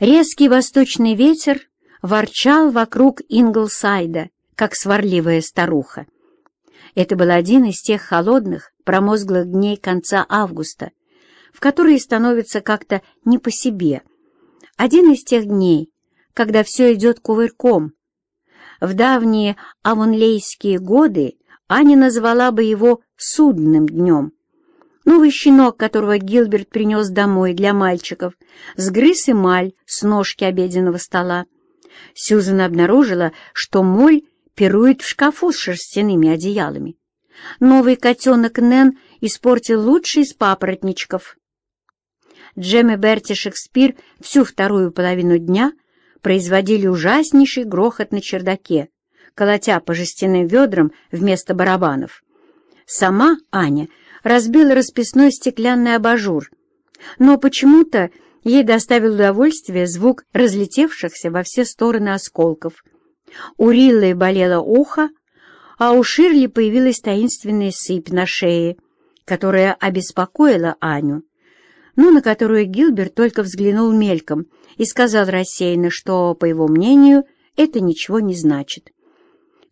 Резкий восточный ветер ворчал вокруг Инглсайда, как сварливая старуха. Это был один из тех холодных, промозглых дней конца августа, в которые становится как-то не по себе. Один из тех дней, когда все идет кувырком. В давние авонлейские годы Аня назвала бы его «судным днем». Новый щенок, которого Гилберт принес домой для мальчиков, сгрыз эмаль с ножки обеденного стола. Сьюзан обнаружила, что моль пирует в шкафу с шерстяными одеялами. Новый котенок Нэн испортил лучший из папоротничков. Джем и Берти Шекспир всю вторую половину дня производили ужаснейший грохот на чердаке, колотя по жестяным ведрам вместо барабанов. Сама Аня разбила расписной стеклянный абажур, но почему-то ей доставил удовольствие звук разлетевшихся во все стороны осколков. У Риллы болело ухо, а у Ширли появилась таинственная сыпь на шее, которая обеспокоила Аню, но на которую Гилберт только взглянул мельком и сказал рассеянно, что, по его мнению, это ничего не значит.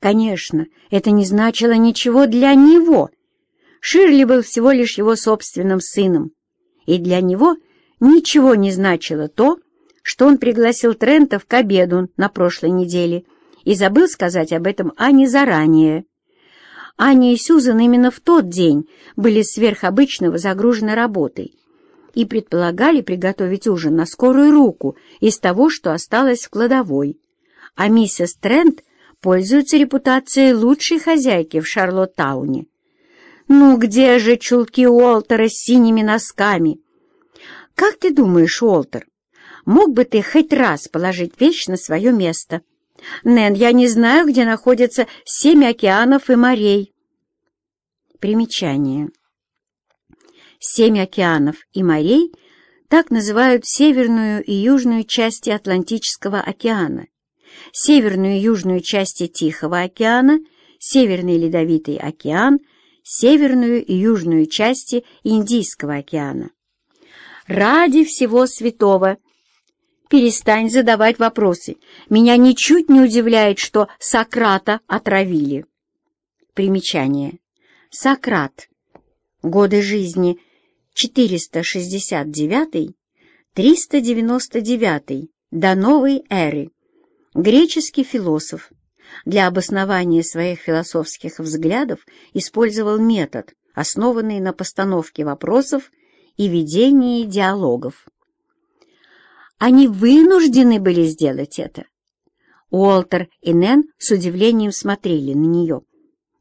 Конечно, это не значило ничего для него. Ширли был всего лишь его собственным сыном, и для него ничего не значило то, что он пригласил Трентов к обеду на прошлой неделе и забыл сказать об этом Ане заранее. Аня и Сюзан именно в тот день были сверхобычного загружены работой, и предполагали приготовить ужин на скорую руку из того, что осталось в кладовой. А миссис Трент пользуется репутацией лучшей хозяйки в Шарлоттауне. «Ну где же чулки Уолтера с синими носками?» «Как ты думаешь, Уолтер, мог бы ты хоть раз положить вещь на свое место?» «Нэн, я не знаю, где находятся семь океанов и морей». Примечание. Семь океанов и морей так называют северную и южную части Атлантического океана, северную и южную части Тихого океана, Северный Ледовитый океан, северную и южную части Индийского океана. Ради всего святого! Перестань задавать вопросы. Меня ничуть не удивляет, что Сократа отравили. Примечание. Сократ. Годы жизни 469-399 до новой эры, греческий философ, для обоснования своих философских взглядов использовал метод, основанный на постановке вопросов и ведении диалогов. Они вынуждены были сделать это. Уолтер и Нэн с удивлением смотрели на нее.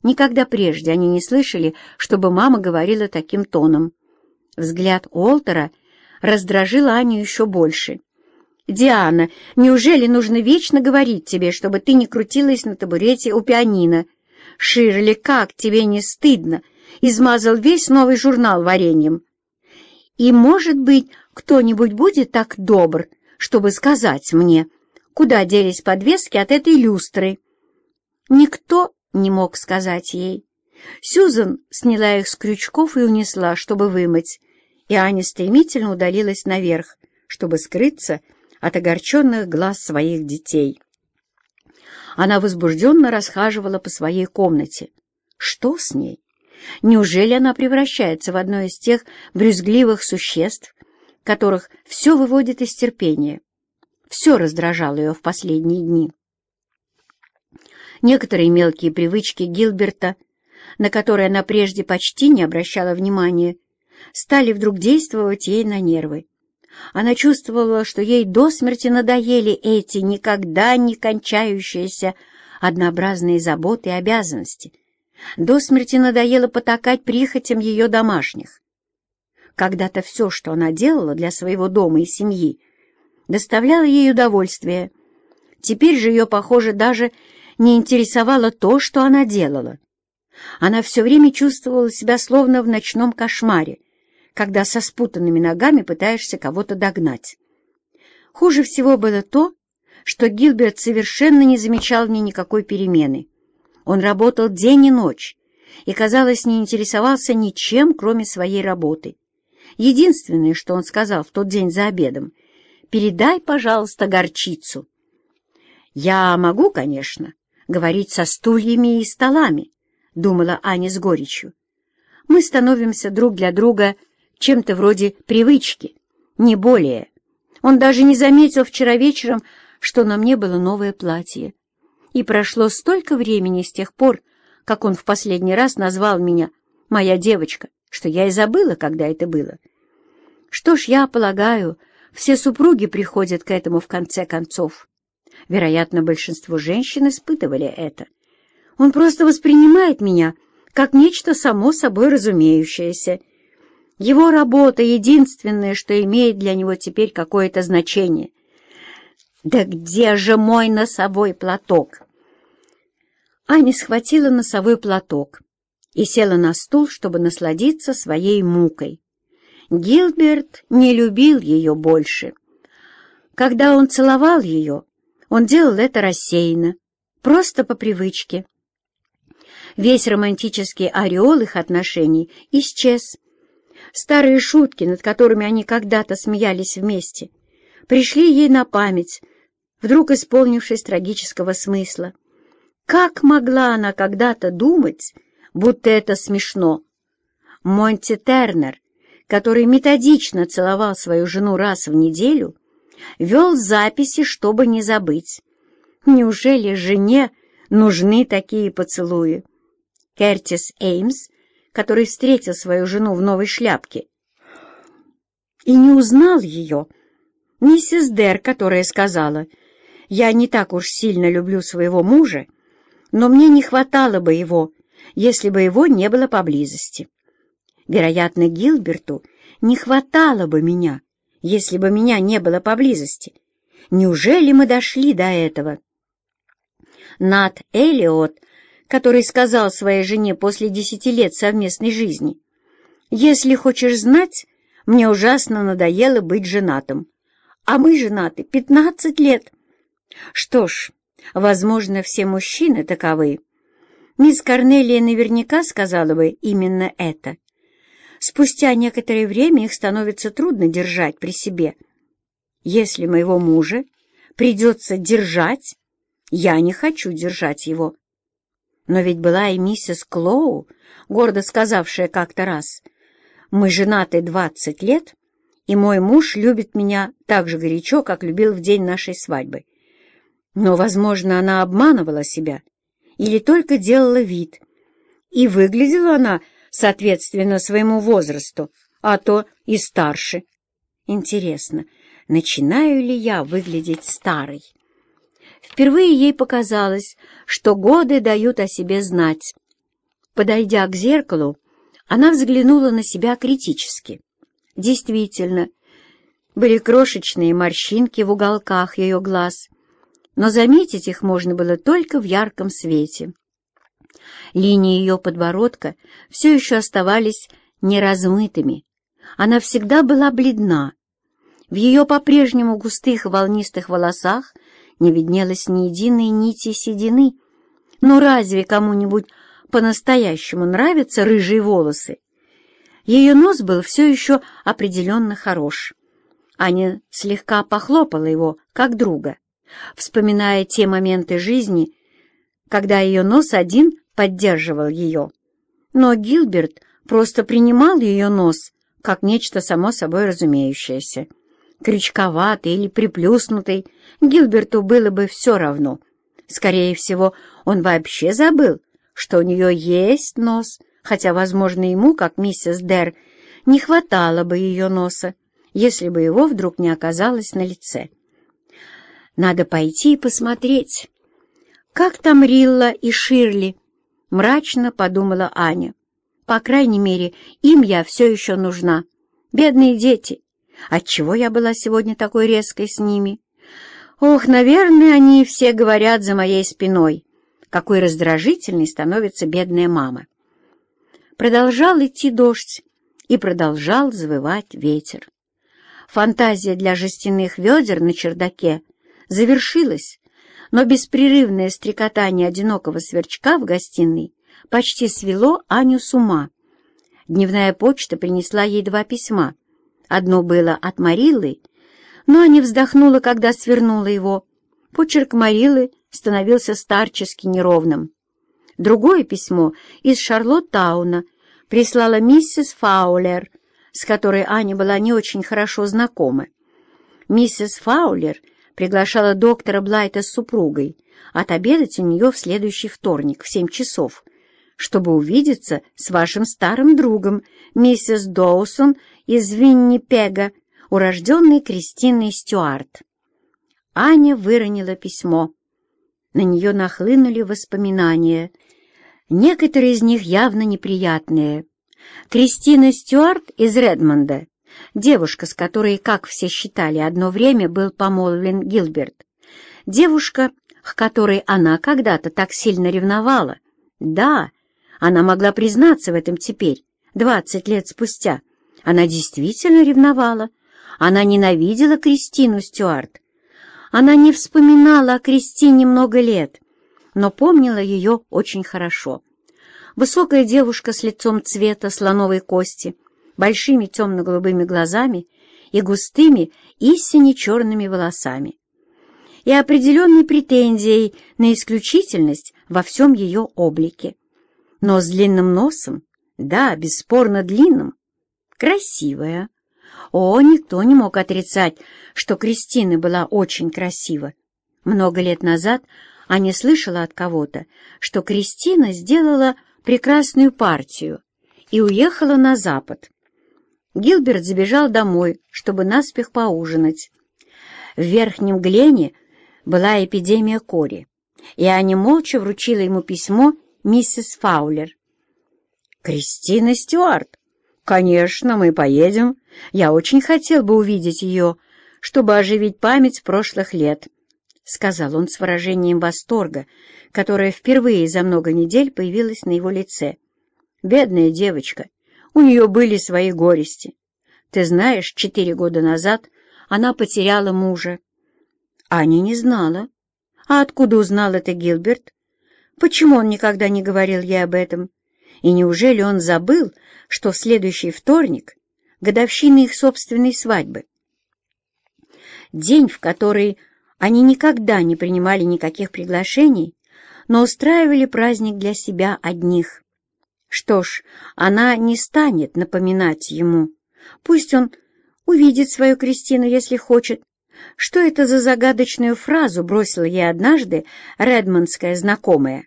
Никогда прежде они не слышали, чтобы мама говорила таким тоном. Взгляд Уолтера раздражил Аню еще больше. «Диана, неужели нужно вечно говорить тебе, чтобы ты не крутилась на табурете у пианино? Ширли, как тебе не стыдно? Измазал весь новый журнал вареньем. И, может быть, кто-нибудь будет так добр, чтобы сказать мне, куда делись подвески от этой люстры?» Никто не мог сказать ей. Сюзан сняла их с крючков и унесла, чтобы вымыть, и Аня стремительно удалилась наверх, чтобы скрыться от огорченных глаз своих детей. Она возбужденно расхаживала по своей комнате. Что с ней? Неужели она превращается в одно из тех брюзгливых существ, которых все выводит из терпения? Все раздражало ее в последние дни. Некоторые мелкие привычки Гилберта — на которые она прежде почти не обращала внимания, стали вдруг действовать ей на нервы. Она чувствовала, что ей до смерти надоели эти никогда не кончающиеся однообразные заботы и обязанности. До смерти надоело потакать прихотям ее домашних. Когда-то все, что она делала для своего дома и семьи, доставляло ей удовольствие. Теперь же ее, похоже, даже не интересовало то, что она делала. Она все время чувствовала себя словно в ночном кошмаре, когда со спутанными ногами пытаешься кого-то догнать. Хуже всего было то, что Гилберт совершенно не замечал в ней никакой перемены. Он работал день и ночь и, казалось, не интересовался ничем, кроме своей работы. Единственное, что он сказал в тот день за обедом, передай, пожалуйста, горчицу». «Я могу, конечно, говорить со стульями и столами», — думала Аня с горечью. «Мы становимся друг для друга чем-то вроде привычки, не более. Он даже не заметил вчера вечером, что на мне было новое платье. И прошло столько времени с тех пор, как он в последний раз назвал меня «моя девочка», что я и забыла, когда это было. Что ж, я полагаю, все супруги приходят к этому в конце концов. Вероятно, большинство женщин испытывали это. Он просто воспринимает меня как нечто само собой разумеющееся. Его работа — единственное, что имеет для него теперь какое-то значение. «Да где же мой носовой платок?» Аня схватила носовой платок и села на стул, чтобы насладиться своей мукой. Гилберт не любил ее больше. Когда он целовал ее, он делал это рассеянно, просто по привычке. Весь романтический ореол их отношений исчез. Старые шутки, над которыми они когда-то смеялись вместе, пришли ей на память, вдруг исполнившись трагического смысла. Как могла она когда-то думать, будто это смешно? Монти Тернер, который методично целовал свою жену раз в неделю, вел записи, чтобы не забыть. Неужели жене нужны такие поцелуи? Кертис Эймс, который встретил свою жену в новой шляпке и не узнал ее, миссис Дер, которая сказала, «Я не так уж сильно люблю своего мужа, но мне не хватало бы его, если бы его не было поблизости. Вероятно, Гилберту не хватало бы меня, если бы меня не было поблизости. Неужели мы дошли до этого? Нат Элиот, который сказал своей жене после десяти лет совместной жизни, «Если хочешь знать, мне ужасно надоело быть женатым, а мы женаты пятнадцать лет». Что ж, возможно, все мужчины таковы. Мисс Корнелия наверняка сказала бы именно это. Спустя некоторое время их становится трудно держать при себе. Если моего мужа придется держать, я не хочу держать его. Но ведь была и миссис Клоу, гордо сказавшая как-то раз, «Мы женаты двадцать лет, и мой муж любит меня так же горячо, как любил в день нашей свадьбы». Но, возможно, она обманывала себя или только делала вид. И выглядела она соответственно своему возрасту, а то и старше. Интересно, начинаю ли я выглядеть старой? Впервые ей показалось, что годы дают о себе знать. Подойдя к зеркалу, она взглянула на себя критически. Действительно, были крошечные морщинки в уголках ее глаз, но заметить их можно было только в ярком свете. Линии ее подбородка все еще оставались неразмытыми. Она всегда была бледна. В ее по-прежнему густых волнистых волосах не виднелось ни единой нити седины. Но разве кому-нибудь по-настоящему нравятся рыжие волосы? Ее нос был все еще определенно хорош. Аня слегка похлопала его, как друга, вспоминая те моменты жизни, когда ее нос один поддерживал ее. Но Гилберт просто принимал ее нос как нечто само собой разумеющееся. Крючковатый или приплюснутый, Гилберту было бы все равно. Скорее всего, он вообще забыл, что у нее есть нос, хотя, возможно, ему, как миссис Дер, не хватало бы ее носа, если бы его вдруг не оказалось на лице. Надо пойти и посмотреть, как там Рилла и Ширли, Мрачно подумала Аня. По крайней мере, им я все еще нужна. Бедные дети. Отчего я была сегодня такой резкой с ними? Ох, наверное, они все говорят за моей спиной. Какой раздражительной становится бедная мама. Продолжал идти дождь, и продолжал завывать ветер. Фантазия для жестяных ведер на чердаке завершилась, но беспрерывное стрекотание одинокого сверчка в гостиной почти свело Аню с ума. Дневная почта принесла ей два письма. Одно было от Мариллы, но не вздохнула, когда свернула его. Почерк Марилы становился старчески неровным. Другое письмо из Шарлоттауна прислала миссис Фаулер, с которой Аня была не очень хорошо знакома. Миссис Фаулер приглашала доктора Блайта с супругой отобедать у нее в следующий вторник в семь часов, чтобы увидеться с вашим старым другом, миссис Доусон из Виннипега, урожденной Кристиной Стюарт. Аня выронила письмо. На нее нахлынули воспоминания, некоторые из них явно неприятные. Кристина Стюарт из Редмонда, девушка, с которой, как все считали, одно время был помолвлен Гилберт, девушка, к которой она когда-то так сильно ревновала. Да, она могла признаться в этом теперь, двадцать лет спустя. Она действительно ревновала. Она ненавидела Кристину Стюарт, она не вспоминала о Кристине много лет, но помнила ее очень хорошо. Высокая девушка с лицом цвета слоновой кости, большими темно-голубыми глазами и густыми, истинно черными волосами. И определенной претензией на исключительность во всем ее облике. Но с длинным носом, да, бесспорно длинным, красивая, о, никто не мог отрицать, что Кристина была очень красива. Много лет назад Аня слышала от кого-то, что Кристина сделала прекрасную партию и уехала на запад. Гилберт забежал домой, чтобы наспех поужинать. В Верхнем Глене была эпидемия кори, и Аня молча вручила ему письмо миссис Фаулер. «Кристина Стюарт, «Конечно, мы поедем. Я очень хотел бы увидеть ее, чтобы оживить память прошлых лет», — сказал он с выражением восторга, которое впервые за много недель появилось на его лице. «Бедная девочка, у нее были свои горести. Ты знаешь, четыре года назад она потеряла мужа». Аня не знала. А откуда узнал это Гилберт? Почему он никогда не говорил ей об этом? И неужели он забыл, что в следующий вторник — годовщина их собственной свадьбы? День, в который они никогда не принимали никаких приглашений, но устраивали праздник для себя одних. Что ж, она не станет напоминать ему. Пусть он увидит свою Кристину, если хочет. Что это за загадочную фразу бросила ей однажды редмондская знакомая?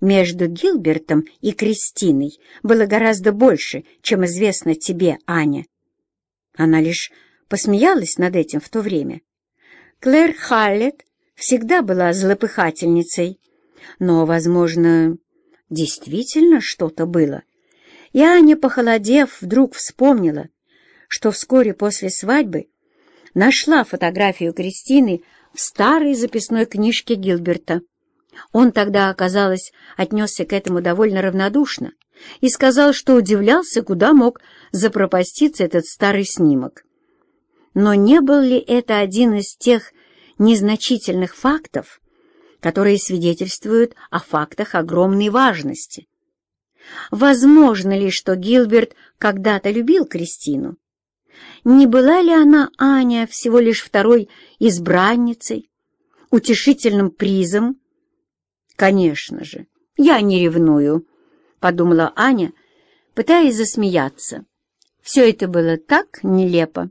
Между Гилбертом и Кристиной было гораздо больше, чем известно тебе, Аня. Она лишь посмеялась над этим в то время. Клэр Халлет всегда была злопыхательницей, но, возможно, действительно что-то было. И Аня, похолодев, вдруг вспомнила, что вскоре после свадьбы нашла фотографию Кристины в старой записной книжке Гилберта. Он тогда, оказалось, отнесся к этому довольно равнодушно и сказал, что удивлялся, куда мог запропаститься этот старый снимок. Но не был ли это один из тех незначительных фактов, которые свидетельствуют о фактах огромной важности? Возможно ли, что Гилберт когда-то любил Кристину? Не была ли она, Аня, всего лишь второй избранницей, утешительным призом, «Конечно же, я не ревную», — подумала Аня, пытаясь засмеяться. Все это было так нелепо.